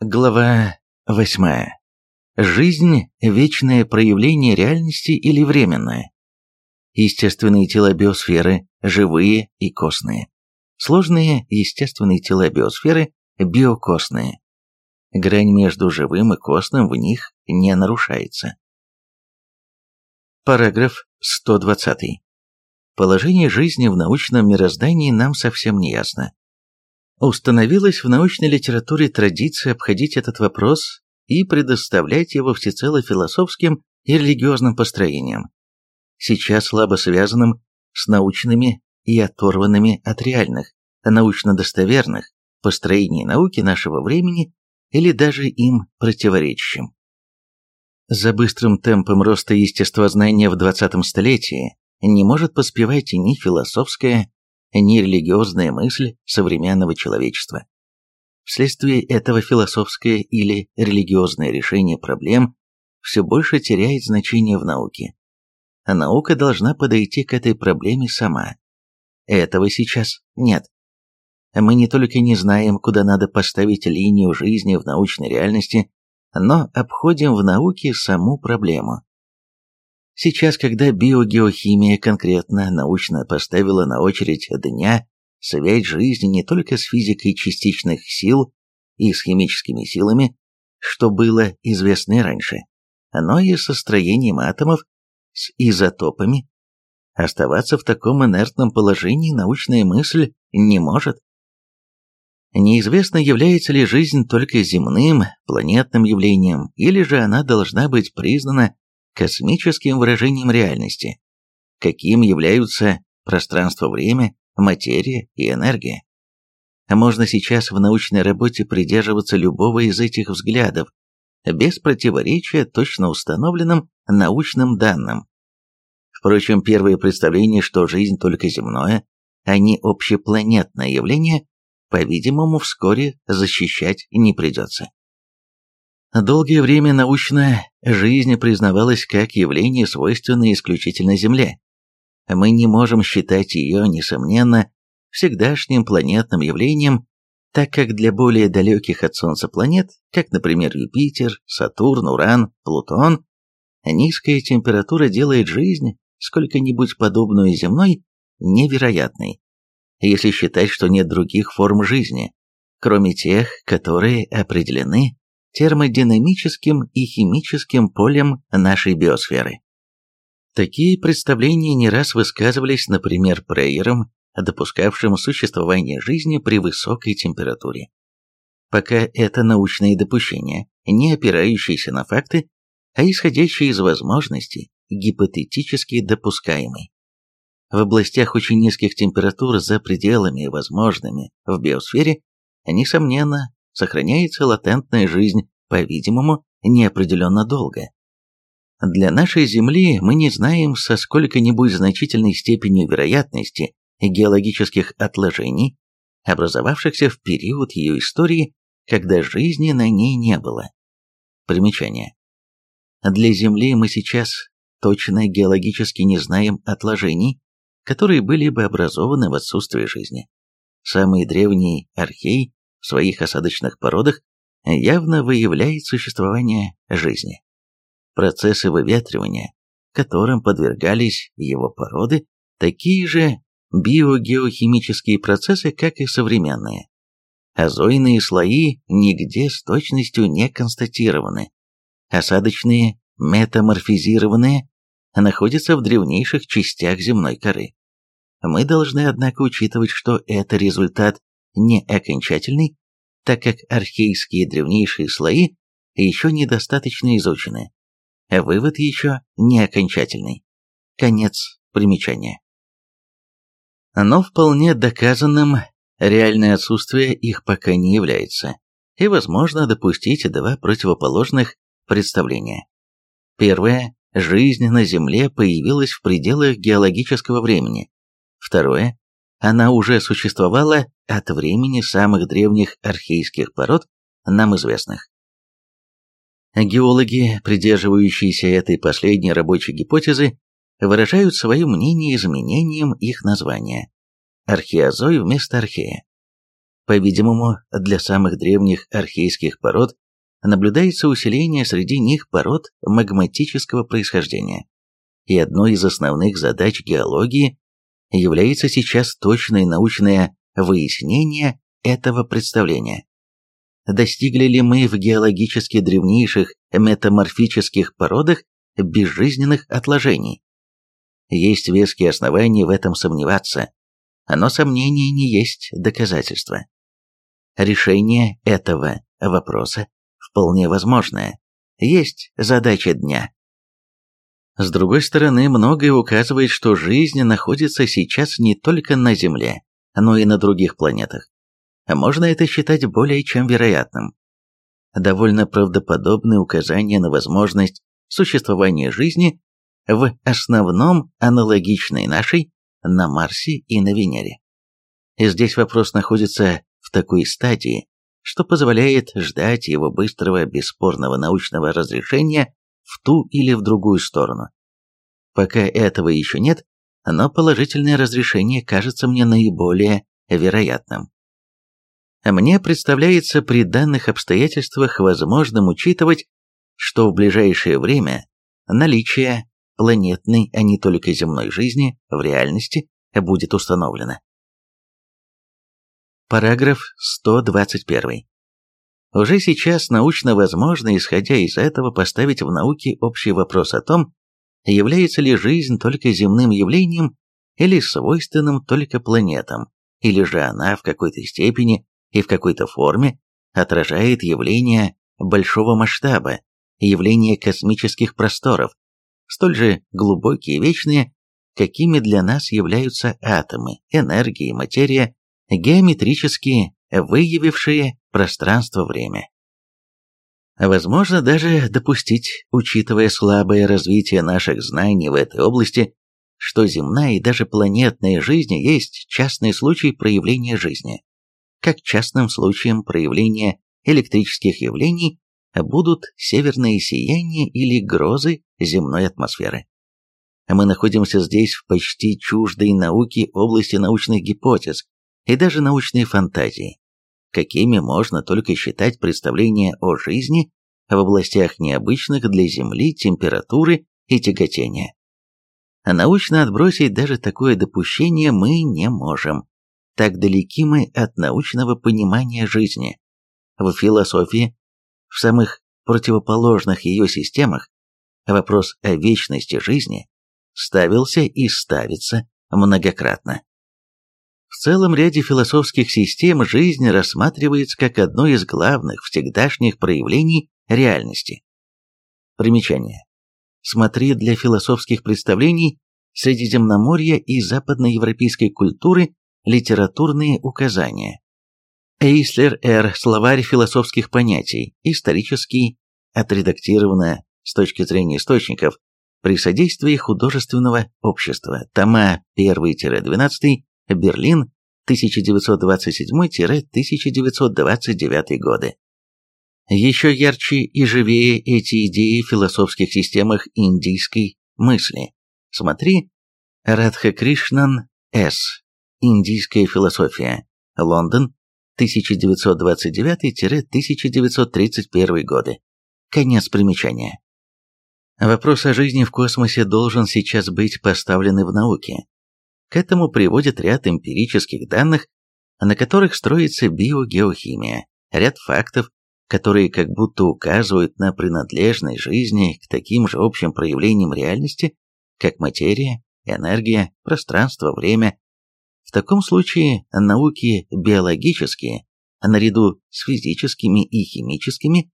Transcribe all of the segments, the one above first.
Глава 8. Жизнь – вечное проявление реальности или временное? Естественные тела биосферы – живые и костные. Сложные естественные тела биосферы – биокостные. Грань между живым и костным в них не нарушается. Параграф 120. Положение жизни в научном мироздании нам совсем не ясно. Установилась в научной литературе традиция обходить этот вопрос и предоставлять его всецело философским и религиозным построениям, сейчас слабо связанным с научными и оторванными от реальных, научно достоверных построений науки нашего времени или даже им противоречащим. За быстрым темпом роста естествознания в 20 столетии не может поспевать ни философская, ни религиозная мысль современного человечества. Вследствие этого философское или религиозное решение проблем все больше теряет значение в науке. А наука должна подойти к этой проблеме сама. Этого сейчас нет. Мы не только не знаем, куда надо поставить линию жизни в научной реальности, но обходим в науке саму проблему. Сейчас, когда биогеохимия конкретно научно поставила на очередь дня связь жизни не только с физикой частичных сил и с химическими силами, что было известно раньше, но и со строением атомов, с изотопами, оставаться в таком инертном положении научная мысль не может. Неизвестно, является ли жизнь только земным, планетным явлением, или же она должна быть признана космическим выражением реальности, каким являются пространство-время, материя и энергия. Можно сейчас в научной работе придерживаться любого из этих взглядов, без противоречия точно установленным научным данным. Впрочем, первое представление, что жизнь только земное, а не общепланетное явление, по-видимому, вскоре защищать не придется. Долгое время научная жизнь признавалась как явление, свойственное исключительно Земле. Мы не можем считать ее, несомненно, всегдашним планетным явлением, так как для более далеких от Солнца планет, как, например, Юпитер, Сатурн, Уран, Плутон, низкая температура делает жизнь, сколько-нибудь подобную земной, невероятной, если считать, что нет других форм жизни, кроме тех, которые определены термодинамическим и химическим полем нашей биосферы. Такие представления не раз высказывались, например, Прейером, допускавшим существование жизни при высокой температуре. Пока это научные допущения, не опирающиеся на факты, а исходящие из возможностей, гипотетически допускаемые. В областях очень низких температур за пределами возможными в биосфере, несомненно, сохраняется латентная жизнь, по-видимому, неопределенно долго. Для нашей Земли мы не знаем со сколько-нибудь значительной степенью вероятности геологических отложений, образовавшихся в период ее истории, когда жизни на ней не было. Примечание. Для Земли мы сейчас точно геологически не знаем отложений, которые были бы образованы в отсутствии жизни. Самый древний архей в своих осадочных породах явно выявляет существование жизни. Процессы выветривания, которым подвергались его породы, такие же биогеохимические процессы, как и современные. Озойные слои нигде с точностью не констатированы. Осадочные, метаморфизированные, находятся в древнейших частях земной коры. Мы должны, однако, учитывать, что это результат не окончательный, так как архейские древнейшие слои еще недостаточно изучены. Вывод еще не окончательный. Конец примечания. Но вполне доказанным реальное отсутствие их пока не является, и возможно допустить два противоположных представления. Первое. Жизнь на Земле появилась в пределах геологического времени, Второе. Она уже существовала от времени самых древних архейских пород, нам известных. Геологи, придерживающиеся этой последней рабочей гипотезы, выражают свое мнение изменением их названия. Археозой вместо архея. По-видимому, для самых древних архейских пород наблюдается усиление среди них пород магматического происхождения. И одной из основных задач геологии является сейчас точное научное выяснение этого представления. Достигли ли мы в геологически древнейших метаморфических породах безжизненных отложений? Есть веские основания в этом сомневаться, но сомнение не есть доказательство. Решение этого вопроса вполне возможное. Есть задача дня. С другой стороны, многое указывает, что жизнь находится сейчас не только на Земле, но и на других планетах. Можно это считать более чем вероятным. Довольно правдоподобные указания на возможность существования жизни в основном аналогичной нашей на Марсе и на Венере. И здесь вопрос находится в такой стадии, что позволяет ждать его быстрого бесспорного научного разрешения в ту или в другую сторону. Пока этого еще нет, но положительное разрешение кажется мне наиболее вероятным. Мне представляется при данных обстоятельствах возможным учитывать, что в ближайшее время наличие планетной, а не только земной жизни в реальности будет установлено. Параграф 121. Уже сейчас научно возможно, исходя из этого, поставить в науке общий вопрос о том, является ли жизнь только земным явлением или свойственным только планетам, или же она в какой-то степени и в какой-то форме отражает явления большого масштаба, явления космических просторов, столь же глубокие и вечные, какими для нас являются атомы, энергия и материя, геометрически выявившие пространство-время. Возможно даже допустить, учитывая слабое развитие наших знаний в этой области, что земная и даже планетная жизнь есть частный случай проявления жизни, как частным случаем проявления электрических явлений будут северные сияния или грозы земной атмосферы. Мы находимся здесь в почти чуждой науке области научных гипотез и даже научной фантазии, какими можно только считать представления о жизни в областях необычных для Земли температуры и тяготения. Научно отбросить даже такое допущение мы не можем. Так далеки мы от научного понимания жизни. В философии в самых противоположных ее системах вопрос о вечности жизни ставился и ставится многократно. В целом ряде философских систем жизнь рассматривается как одно из главных всегдашних проявлений реальности. Примечание. Смотри для философских представлений Средиземноморья и западноевропейской культуры литературные указания. Эйслер Р. Словарь философских понятий. Исторический. Отредактировано с точки зрения источников. При содействии художественного общества. Тома 1-12. Берлин. 1927-1929 годы. Еще ярче и живее эти идеи в философских системах индийской мысли. Смотри, Радха Кришнан С. Индийская философия. Лондон, 1929-1931 годы. Конец примечания. Вопрос о жизни в космосе должен сейчас быть поставлен в науке. К этому приводит ряд эмпирических данных, на которых строится биогеохимия, ряд фактов, которые как будто указывают на принадлежность жизни к таким же общим проявлениям реальности, как материя, энергия, пространство, время, в таком случае науки биологические, наряду с физическими и химическими,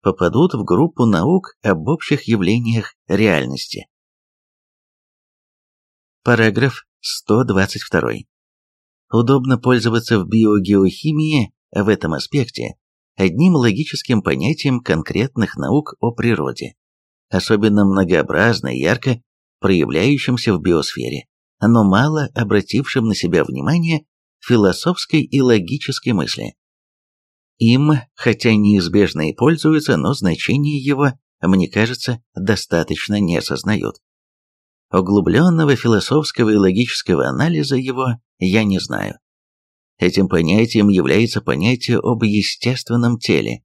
попадут в группу наук об общих явлениях реальности. Параграф 122. Удобно пользоваться в биогеохимии в этом аспекте одним логическим понятием конкретных наук о природе, особенно многообразно и ярко проявляющимся в биосфере но мало обратившим на себя внимание философской и логической мысли. Им, хотя неизбежно и пользуются, но значение его, мне кажется, достаточно не осознают. Углубленного философского и логического анализа его я не знаю. Этим понятием является понятие об естественном теле.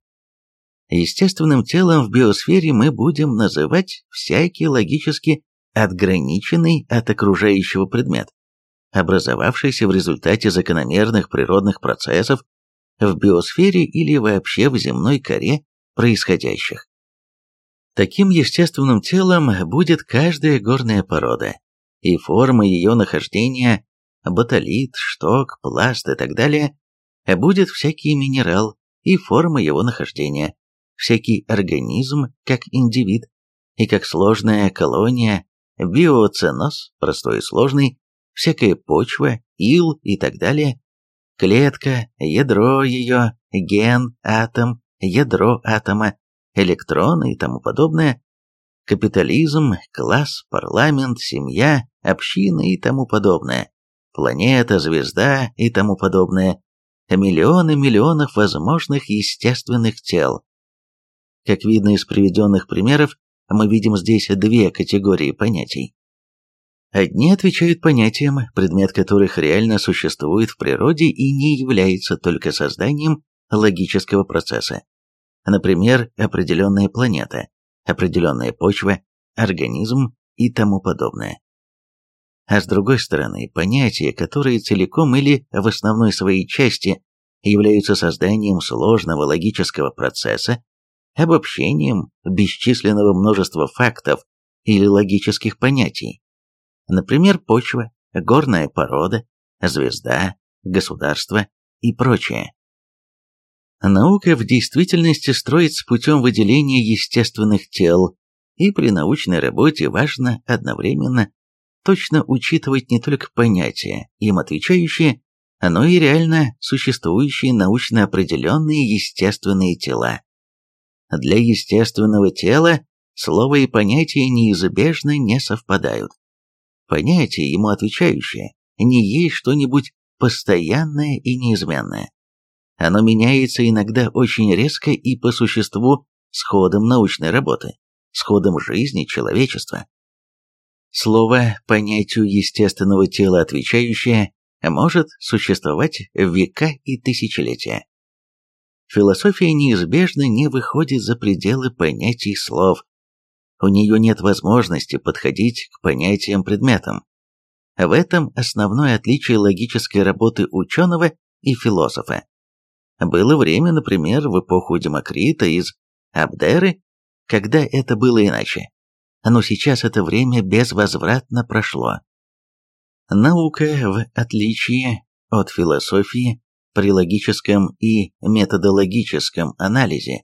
Естественным телом в биосфере мы будем называть всякий логически отграниченный от окружающего предмет, образовавшийся в результате закономерных природных процессов в биосфере или вообще в земной коре происходящих. Таким естественным телом будет каждая горная порода, и форма ее нахождения – батолит, шток, пласт и так далее – будет всякий минерал и форма его нахождения, всякий организм как индивид, и как сложная колония, биоценоз, простой и сложный, всякая почва, ил и так далее, клетка, ядро ее, ген, атом, ядро атома, электроны и тому подобное, капитализм, класс, парламент, семья, община и тому подобное, планета, звезда и тому подобное, миллионы миллионов возможных естественных тел. Как видно из приведенных примеров, мы видим здесь две категории понятий. Одни отвечают понятиям, предмет которых реально существует в природе и не является только созданием логического процесса. Например, определенная планета, определенная почва, организм и тому подобное. А с другой стороны, понятия, которые целиком или в основной своей части являются созданием сложного логического процесса, обобщением бесчисленного множества фактов или логических понятий, Например, почва, горная порода, звезда, государство и прочее. Наука в действительности строится путем выделения естественных тел, и при научной работе важно одновременно точно учитывать не только понятия, им отвечающие, но и реально существующие научно определенные естественные тела. Для естественного тела слово и понятие неизбежно не совпадают понятие, ему отвечающее, не есть что-нибудь постоянное и неизменное. Оно меняется иногда очень резко и по существу с ходом научной работы, с ходом жизни человечества. Слово понятию естественного тела отвечающее может существовать века и тысячелетия. Философия неизбежно не выходит за пределы понятий слов, у нее нет возможности подходить к понятиям предметам. В этом основное отличие логической работы ученого и философа. Было время, например, в эпоху Демокрита из Абдеры, когда это было иначе. Но сейчас это время безвозвратно прошло. Наука, в отличие от философии, при логическом и методологическом анализе,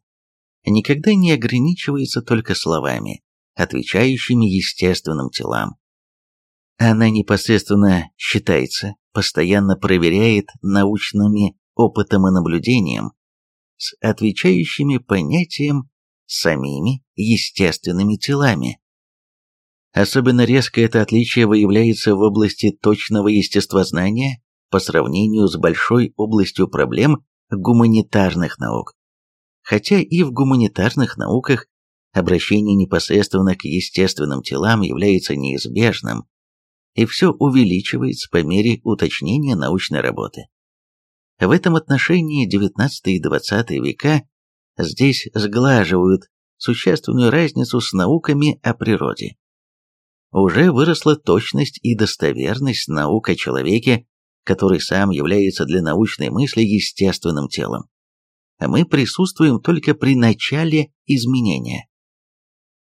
никогда не ограничивается только словами, отвечающими естественным телам. Она непосредственно считается, постоянно проверяет научными опытом и наблюдением с отвечающими понятием самими естественными телами. Особенно резко это отличие выявляется в области точного естествознания по сравнению с большой областью проблем гуманитарных наук. Хотя и в гуманитарных науках обращение непосредственно к естественным телам является неизбежным, и все увеличивается по мере уточнения научной работы. В этом отношении XIX и XX века здесь сглаживают существенную разницу с науками о природе. Уже выросла точность и достоверность наук о человеке, который сам является для научной мысли естественным телом. Мы присутствуем только при начале изменения.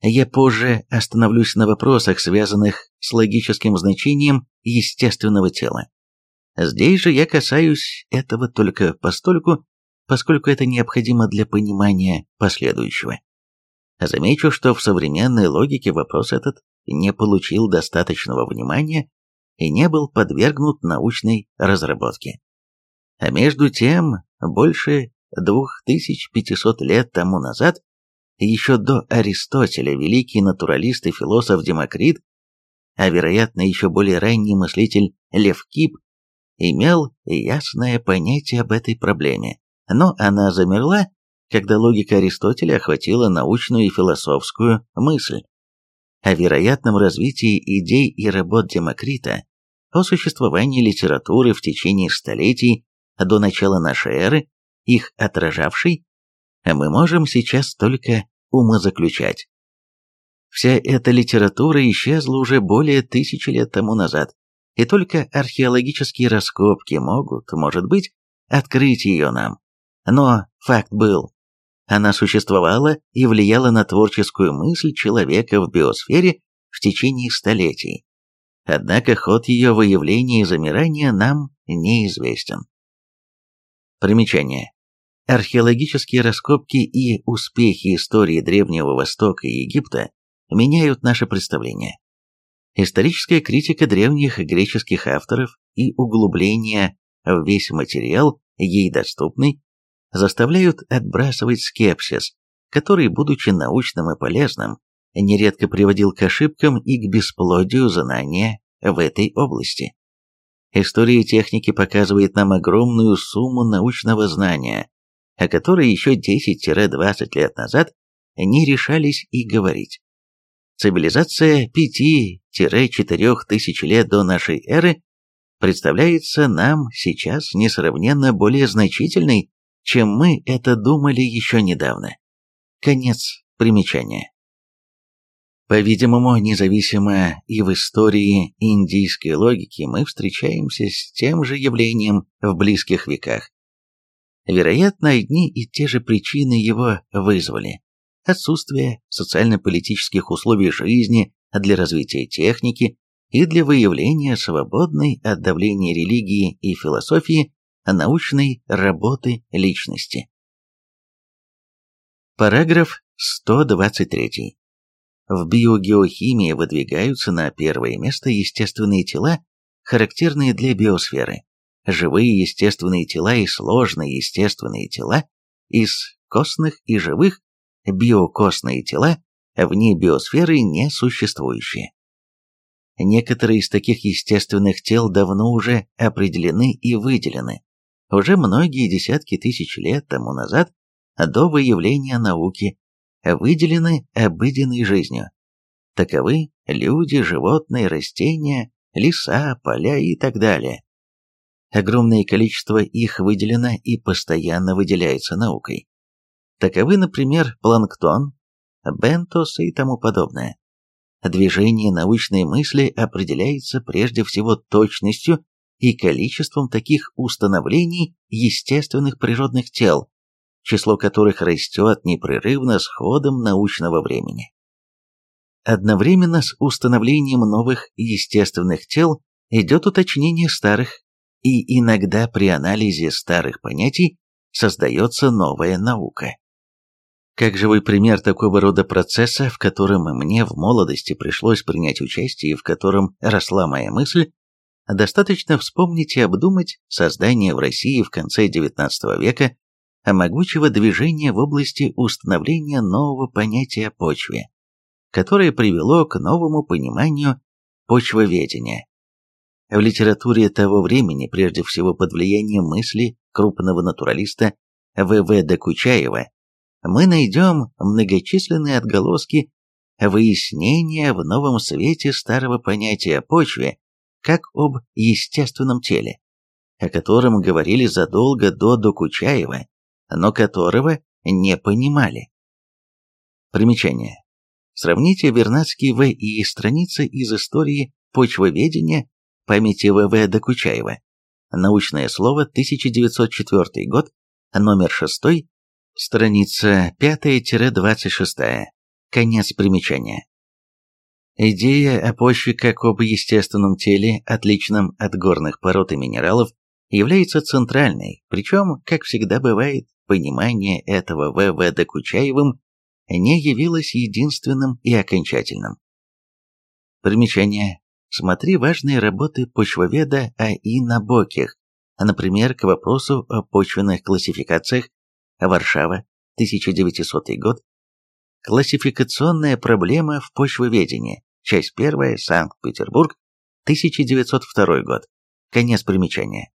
Я позже остановлюсь на вопросах, связанных с логическим значением естественного тела. Здесь же я касаюсь этого только постольку, поскольку это необходимо для понимания последующего. Замечу, что в современной логике вопрос этот не получил достаточного внимания и не был подвергнут научной разработке. А между тем, больше 2500 лет тому назад еще до Аристотеля великий натуралист и философ Демокрит, а вероятно еще более ранний мыслитель Лев Кип, имел ясное понятие об этой проблеме, но она замерла, когда логика Аристотеля охватила научную и философскую мысль. О вероятном развитии идей и работ Демокрита, о существовании литературы в течение столетий до начала нашей эры, их отражавший, мы можем сейчас только умозаключать. Вся эта литература исчезла уже более тысячи лет тому назад, и только археологические раскопки могут, может быть, открыть ее нам. Но факт был. Она существовала и влияла на творческую мысль человека в биосфере в течение столетий. Однако ход ее выявления и замирания нам неизвестен. Примечание. Археологические раскопки и успехи истории Древнего Востока и Египта меняют наше представление. Историческая критика древних греческих авторов и углубление в весь материал, ей доступный, заставляют отбрасывать скепсис, который, будучи научным и полезным, нередко приводил к ошибкам и к бесплодию знания в этой области. История техники показывает нам огромную сумму научного знания, о которой еще 10-20 лет назад не решались и говорить. Цивилизация 5-4 тысяч лет до нашей эры представляется нам сейчас несравненно более значительной, чем мы это думали еще недавно. Конец примечания. По-видимому, независимо и в истории индийской логики мы встречаемся с тем же явлением в близких веках. Вероятно, одни и те же причины его вызвали. Отсутствие социально-политических условий жизни для развития техники и для выявления свободной от давления религии и философии научной работы личности. Параграф 123. В биогеохимии выдвигаются на первое место естественные тела, характерные для биосферы. Живые естественные тела и сложные естественные тела из костных и живых, биокостные тела вне биосферы несуществующие. Некоторые из таких естественных тел давно уже определены и выделены, уже многие десятки тысяч лет тому назад, до выявления науки, выделены обыденной жизнью. Таковы люди, животные, растения, леса, поля и так далее. Огромное количество их выделено и постоянно выделяется наукой. Таковы, например, планктон, бентос и тому подобное. Движение научной мысли определяется прежде всего точностью и количеством таких установлений естественных природных тел, число которых растет непрерывно с ходом научного времени. Одновременно с установлением новых естественных тел идет уточнение старых, и иногда при анализе старых понятий создается новая наука. Как живой пример такого рода процесса, в котором мне в молодости пришлось принять участие и в котором росла моя мысль, достаточно вспомнить и обдумать создание в России в конце XIX века могучего движения в области установления нового понятия о почве, которое привело к новому пониманию почвоведения. В литературе того времени, прежде всего под влиянием мысли крупного натуралиста В.В. Докучаева, мы найдем многочисленные отголоски выяснения в новом свете старого понятия о почве как об естественном теле, о котором говорили задолго до Докучаева но которого не понимали. Примечание. Сравните Вернадский В. и страницы из истории почвоведения памяти В.В. Докучаева. Научное слово, 1904 год, номер 6, страница 5-26. Конец примечания. Идея о почве как об естественном теле, отличном от горных пород и минералов, является центральной, причем, как всегда бывает, понимание этого В.В. Докучаевым не явилось единственным и окончательным. Примечание. Смотри важные работы почвоведа А.И. Набоких, например, к вопросу о почвенных классификациях Варшава, 1900 год, Классификационная проблема в почвоведении, часть 1, Санкт-Петербург, 1902 год. Конец примечания.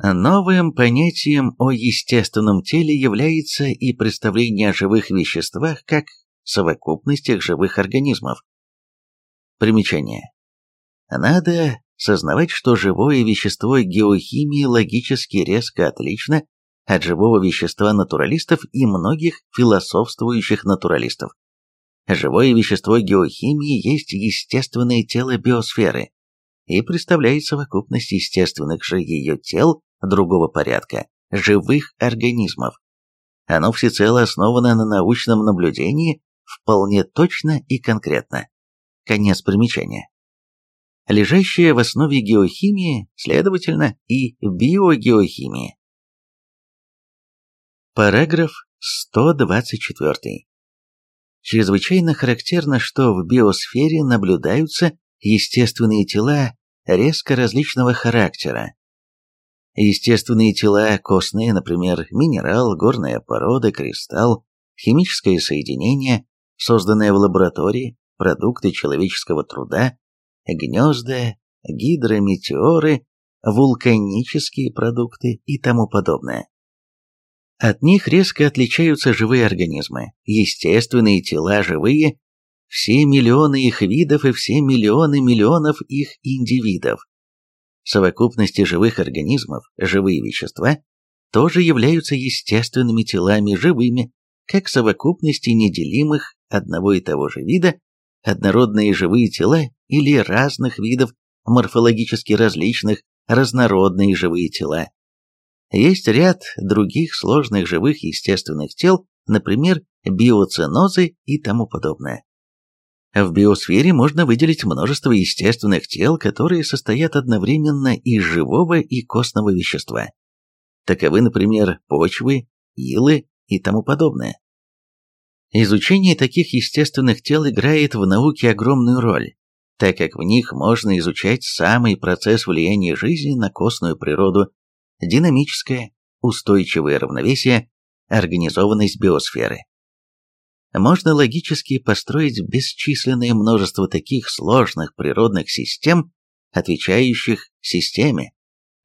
Новым понятием о естественном теле является и представление о живых веществах как совокупностях живых организмов. Примечание. Надо сознавать, что живое вещество геохимии логически резко отлично от живого вещества натуралистов и многих философствующих натуралистов. Живое вещество геохимии есть естественное тело биосферы и представляет совокупность естественных же ее тел другого порядка, живых организмов. Оно всецело основано на научном наблюдении вполне точно и конкретно. Конец примечания. Лежащее в основе геохимии, следовательно, и биогеохимии. Параграф 124. Чрезвычайно характерно, что в биосфере наблюдаются естественные тела резко различного характера. Естественные тела костные, например, минерал, горная порода, кристалл, химическое соединение, созданное в лаборатории, продукты человеческого труда, гнезда, гидрометеоры, вулканические продукты и тому подобное. От них резко отличаются живые организмы, естественные тела живые, все миллионы их видов и все миллионы миллионов их индивидов. Совокупности живых организмов, живые вещества, тоже являются естественными телами живыми, как совокупности неделимых одного и того же вида, однородные живые тела или разных видов морфологически различных разнородные живые тела. Есть ряд других сложных живых естественных тел, например, биоценозы и тому подобное. В биосфере можно выделить множество естественных тел, которые состоят одновременно из живого и костного вещества. Таковы, например, почвы, илы и тому подобное. Изучение таких естественных тел играет в науке огромную роль, так как в них можно изучать самый процесс влияния жизни на костную природу динамическое, устойчивое равновесие, организованность биосферы. Можно логически построить бесчисленное множество таких сложных природных систем, отвечающих системе.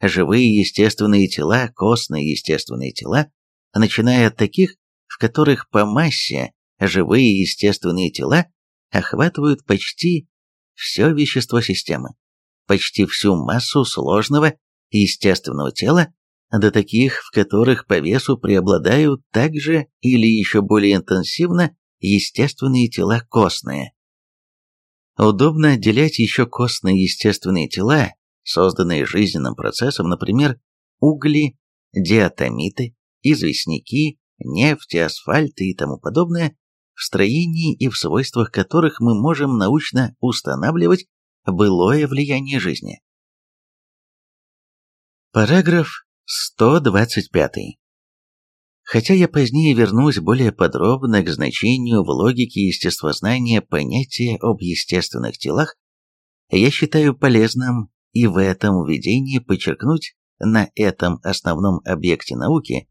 Живые естественные тела, костные естественные тела, начиная от таких, в которых по массе живые естественные тела охватывают почти все вещество системы, почти всю массу сложного естественного тела до таких, в которых по весу преобладают также или еще более интенсивно естественные тела костные. Удобно отделять еще костные естественные тела, созданные жизненным процессом, например, угли, диатомиты, известняки, нефть, асфальты и тому подобное, в строении и в свойствах которых мы можем научно устанавливать былое влияние жизни. Параграф 125. Хотя я позднее вернусь более подробно к значению в логике естествознания понятия об естественных телах, я считаю полезным и в этом введении подчеркнуть на этом основном объекте науки,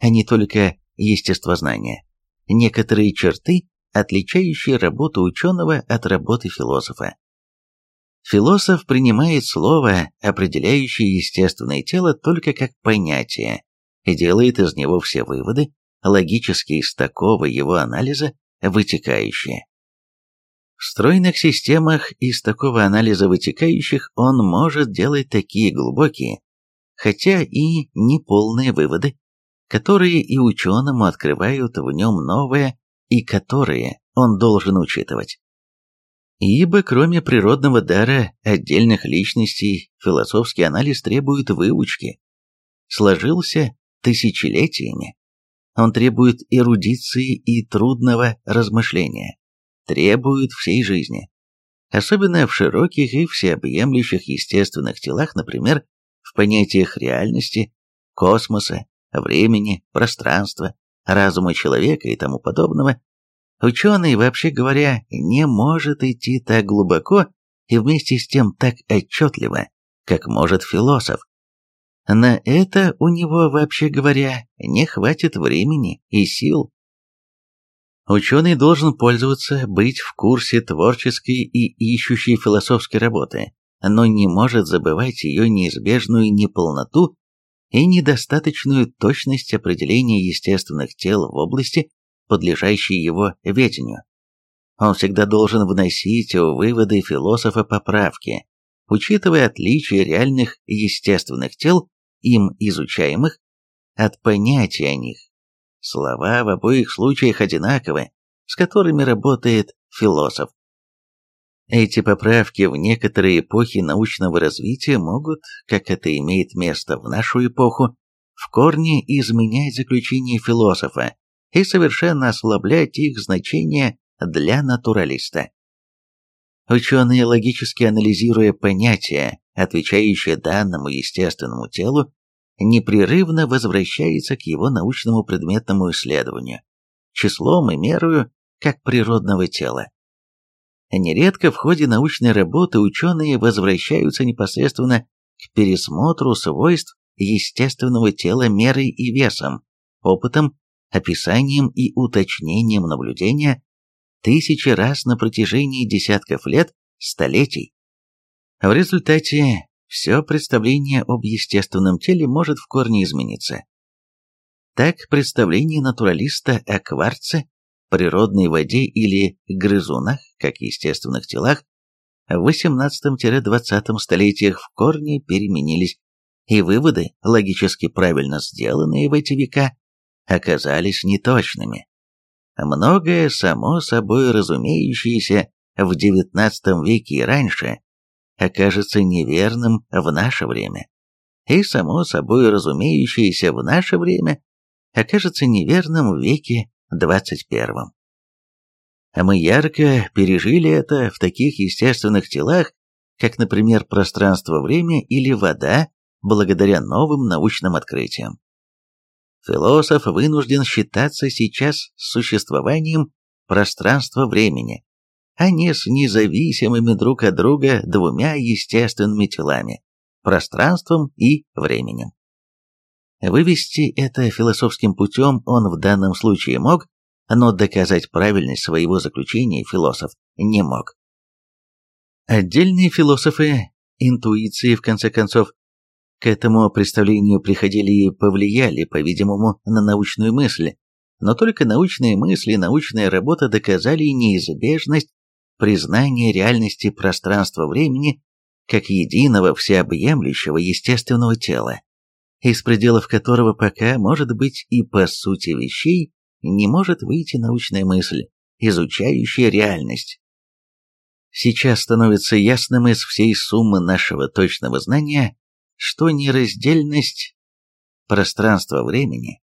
а не только естествознания, некоторые черты, отличающие работу ученого от работы философа. Философ принимает слово, определяющее естественное тело, только как понятие, и делает из него все выводы, логически из такого его анализа вытекающие. В стройных системах из такого анализа вытекающих он может делать такие глубокие, хотя и неполные выводы, которые и ученому открывают в нем новое и которые он должен учитывать. Ибо кроме природного дара отдельных личностей, философский анализ требует выучки. Сложился тысячелетиями. Он требует эрудиции и трудного размышления. Требует всей жизни. Особенно в широких и всеобъемлющих естественных телах, например, в понятиях реальности, космоса, времени, пространства, разума человека и тому подобного, Ученый, вообще говоря, не может идти так глубоко и вместе с тем так отчетливо, как может философ. На это у него, вообще говоря, не хватит времени и сил. Ученый должен пользоваться, быть в курсе творческой и ищущей философской работы, но не может забывать ее неизбежную неполноту и недостаточную точность определения естественных тел в области, подлежащие его ведению. Он всегда должен вносить в выводы философа поправки, учитывая отличия реальных естественных тел, им изучаемых, от понятия о них. Слова в обоих случаях одинаковы, с которыми работает философ. Эти поправки в некоторые эпохи научного развития могут, как это имеет место в нашу эпоху, в корне изменять заключение философа и совершенно ослаблять их значение для натуралиста. Ученые, логически анализируя понятия, отвечающие данному естественному телу, непрерывно возвращаются к его научному предметному исследованию, числом и мерою как природного тела. Нередко в ходе научной работы ученые возвращаются непосредственно к пересмотру свойств естественного тела мерой и весом, опытом, описанием и уточнением наблюдения тысячи раз на протяжении десятков лет, столетий. В результате все представление об естественном теле может в корне измениться. Так, представление натуралиста о кварце, природной воде или грызунах, как естественных телах, в 18-20 столетиях в корне переменились, и выводы, логически правильно сделанные в эти века, оказались неточными. Многое, само собой разумеющееся, в XIX веке и раньше, окажется неверным в наше время. И, само собой разумеющееся, в наше время окажется неверным в веке XXI. Мы ярко пережили это в таких естественных телах, как, например, пространство-время или вода, благодаря новым научным открытиям. Философ вынужден считаться сейчас с существованием пространства-времени, а не с независимыми друг от друга двумя естественными телами – пространством и временем. Вывести это философским путем он в данном случае мог, но доказать правильность своего заключения философ не мог. Отдельные философы, интуиции в конце концов, к этому представлению приходили и повлияли, по-видимому, на научную мысль, но только научные мысли и научная работа доказали неизбежность признания реальности пространства-времени как единого всеобъемлющего естественного тела, из пределов которого пока, может быть, и по сути вещей, не может выйти научная мысль, изучающая реальность. Сейчас становится ясным из всей суммы нашего точного знания, что нераздельность пространства-времени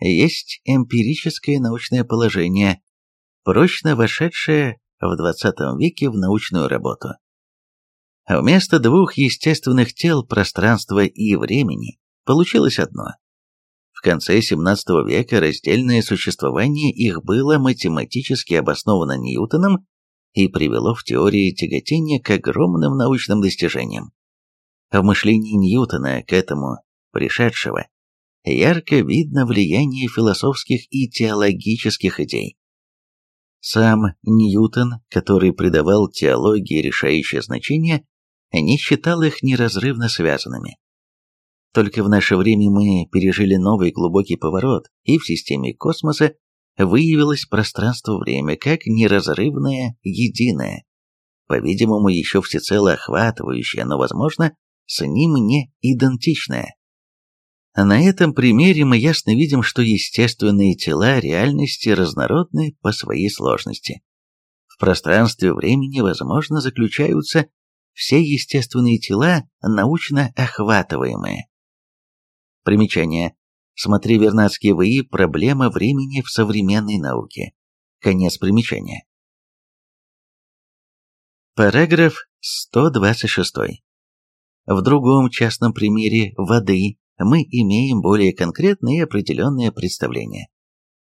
есть эмпирическое научное положение, прочно вошедшее в XX веке в научную работу. Вместо двух естественных тел пространства и времени получилось одно. В конце XVII века раздельное существование их было математически обосновано Ньютоном и привело в теории тяготения к огромным научным достижениям. В мышлении Ньютона к этому пришедшего ярко видно влияние философских и теологических идей. Сам Ньютон, который придавал теологии решающее значение, не считал их неразрывно связанными. Только в наше время мы пережили новый глубокий поворот, и в системе космоса выявилось пространство-время как неразрывное единое, по-видимому, еще всецело охватывающее, но, возможно, с ним не идентичное. На этом примере мы ясно видим, что естественные тела реальности разнородны по своей сложности. В пространстве времени, возможно, заключаются все естественные тела, научно охватываемые. Примечание. Смотри Вернадский ВИ «Проблема времени в современной науке». Конец примечания. Параграф 126. В другом частном примере воды мы имеем более конкретное и определенное представление.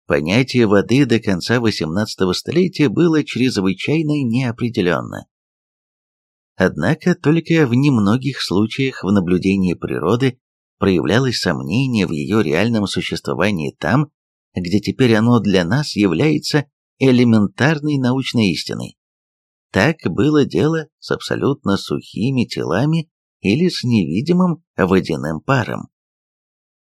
Понятие воды до конца XVIII столетия было чрезвычайно неопределенно. Однако только в немногих случаях в наблюдении природы проявлялось сомнение в ее реальном существовании там, где теперь оно для нас является элементарной научной истиной. Так было дело с абсолютно сухими телами или с невидимым водяным паром.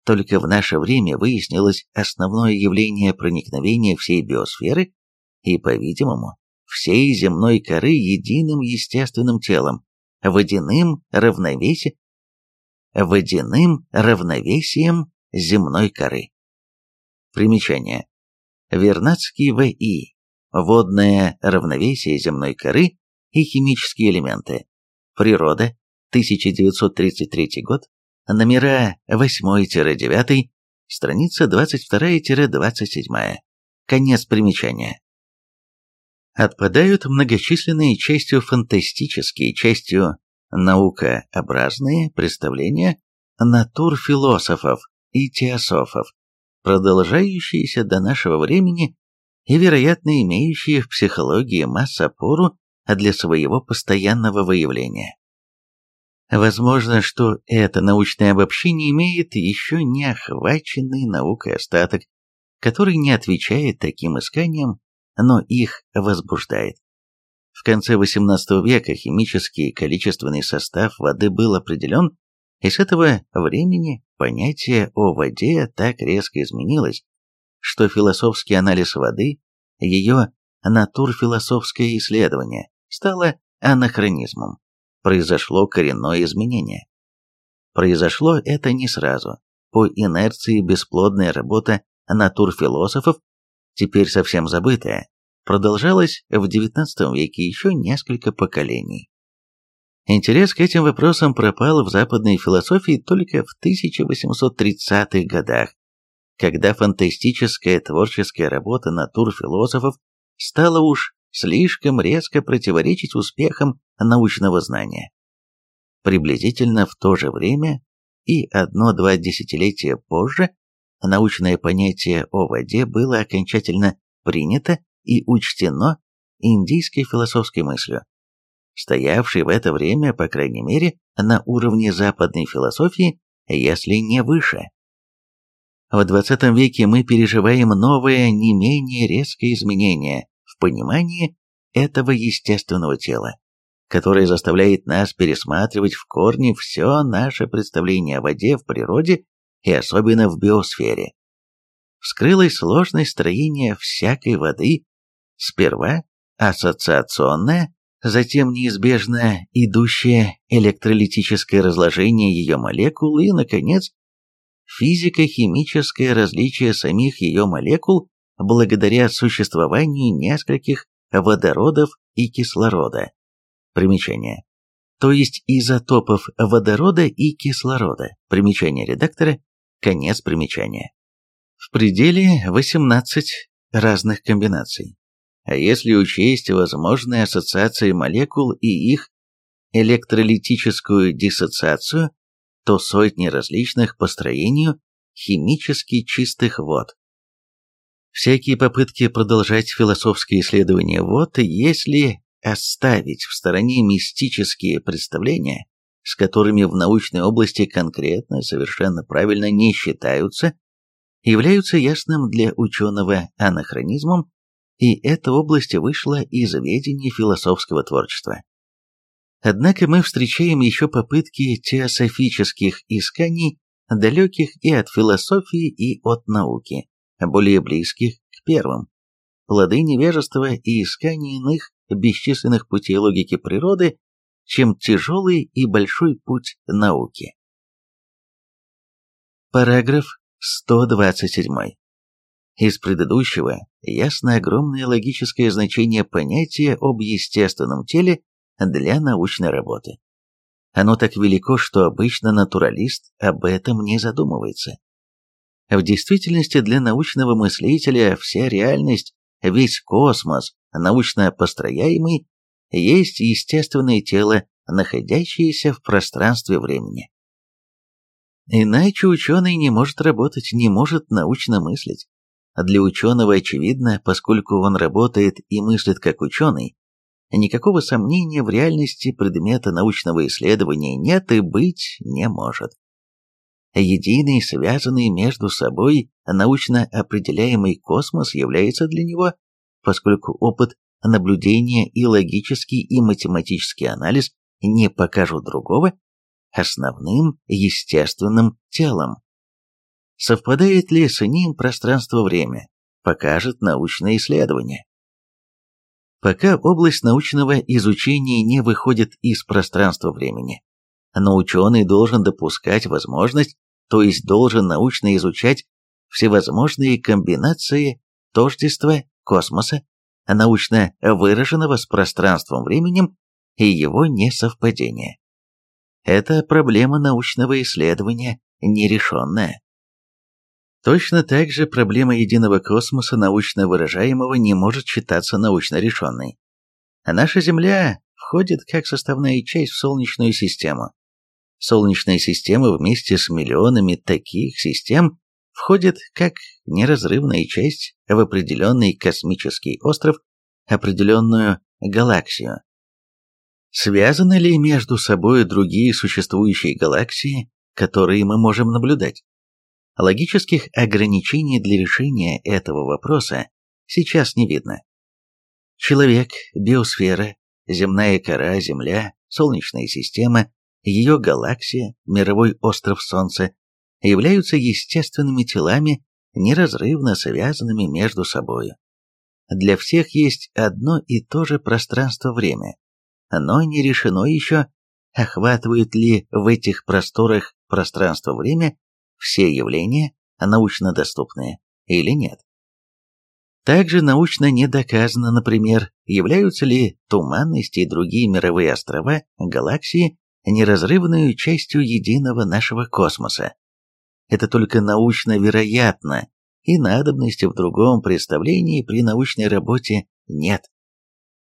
Только в наше время выяснилось основное явление проникновения всей биосферы и, по-видимому, всей земной коры единым естественным телом, водяным равновесием, водяным равновесием земной коры. Примечание. Вернадский В.И. Водное равновесие земной коры и химические элементы. Природа. 1933 год. Номера 8-9. Страница 22-27. Конец примечания. Отпадают многочисленные частью фантастические, частью наукообразные представления натурфилософов и теософов, продолжающиеся до нашего времени и, вероятно, имеющие в психологии масс-опору для своего постоянного выявления. Возможно, что это научное обобщение имеет еще не охваченный наукой остаток, который не отвечает таким исканиям, но их возбуждает. В конце XVIII века химический количественный состав воды был определен, и с этого времени понятие о воде так резко изменилось, что философский анализ воды, ее натурфилософское исследование, стало анахронизмом. Произошло коренное изменение. Произошло это не сразу. По инерции бесплодная работа натурфилософов, теперь совсем забытая, продолжалась в XIX веке еще несколько поколений. Интерес к этим вопросам пропал в западной философии только в 1830-х годах, когда фантастическая творческая работа натурфилософов стала уж слишком резко противоречить успехам научного знания. Приблизительно в то же время и одно-два десятилетия позже научное понятие о воде было окончательно принято и учтено индийской философской мыслью, стоявшей в это время, по крайней мере, на уровне западной философии, если не выше. В XX веке мы переживаем новое, не менее резкое изменение в понимании этого естественного тела, которое заставляет нас пересматривать в корне все наше представление о воде в природе и особенно в биосфере. Вскрылось сложность строения всякой воды, сперва ассоциационное, затем неизбежно идущее электролитическое разложение ее молекул и, наконец, физико-химическое различие самих ее молекул благодаря существованию нескольких водородов и кислорода. Примечание. То есть изотопов водорода и кислорода. Примечание редактора. Конец примечания. В пределе 18 разных комбинаций. А если учесть возможные ассоциации молекул и их электролитическую диссоциацию, то сотни различных по строению химически чистых вод. Всякие попытки продолжать философские исследования вод, если оставить в стороне мистические представления, с которыми в научной области конкретно совершенно правильно не считаются, являются ясным для ученого анахронизмом, и эта область вышла из ведения философского творчества. Однако мы встречаем еще попытки теософических исканий, далеких и от философии, и от науки, более близких к первым. Плоды невежества и искания иных бесчисленных путей логики природы, чем тяжелый и большой путь науки. Параграф 127. Из предыдущего ясно огромное логическое значение понятия об естественном теле для научной работы. Оно так велико, что обычно натуралист об этом не задумывается. В действительности для научного мыслителя вся реальность, весь космос, научно построяемый, есть естественное тело, находящееся в пространстве времени. Иначе ученый не может работать, не может научно мыслить. Для ученого очевидно, поскольку он работает и мыслит как ученый, никакого сомнения в реальности предмета научного исследования нет и быть не может. Единый, связанный между собой научно определяемый космос является для него, поскольку опыт наблюдения и логический и математический анализ не покажут другого, основным естественным телом. Совпадает ли с ним пространство-время, покажет научное исследование. Пока область научного изучения не выходит из пространства времени. Но ученый должен допускать возможность, то есть должен научно изучать всевозможные комбинации тождества космоса, научно выраженного с пространством-временем и его несовпадения. Это проблема научного исследования, нерешенная. Точно так же проблема единого космоса, научно выражаемого, не может считаться научно решенной. Наша Земля входит как составная часть в Солнечную систему. Солнечная система вместе с миллионами таких систем входит как неразрывная часть в определенный космический остров, определенную галаксию. Связаны ли между собой другие существующие галаксии, которые мы можем наблюдать? Логических ограничений для решения этого вопроса сейчас не видно. Человек, биосфера, земная кора, Земля, Солнечная система, ее галаксия, мировой остров Солнца являются естественными телами, неразрывно связанными между собой. Для всех есть одно и то же пространство-время, но не решено еще, охватывает ли в этих просторах пространство-время все явления научно доступные или нет. Также научно не доказано, например, являются ли туманности и другие мировые острова галаксии неразрывной частью единого нашего космоса. Это только научно вероятно, и надобности в другом представлении при научной работе нет.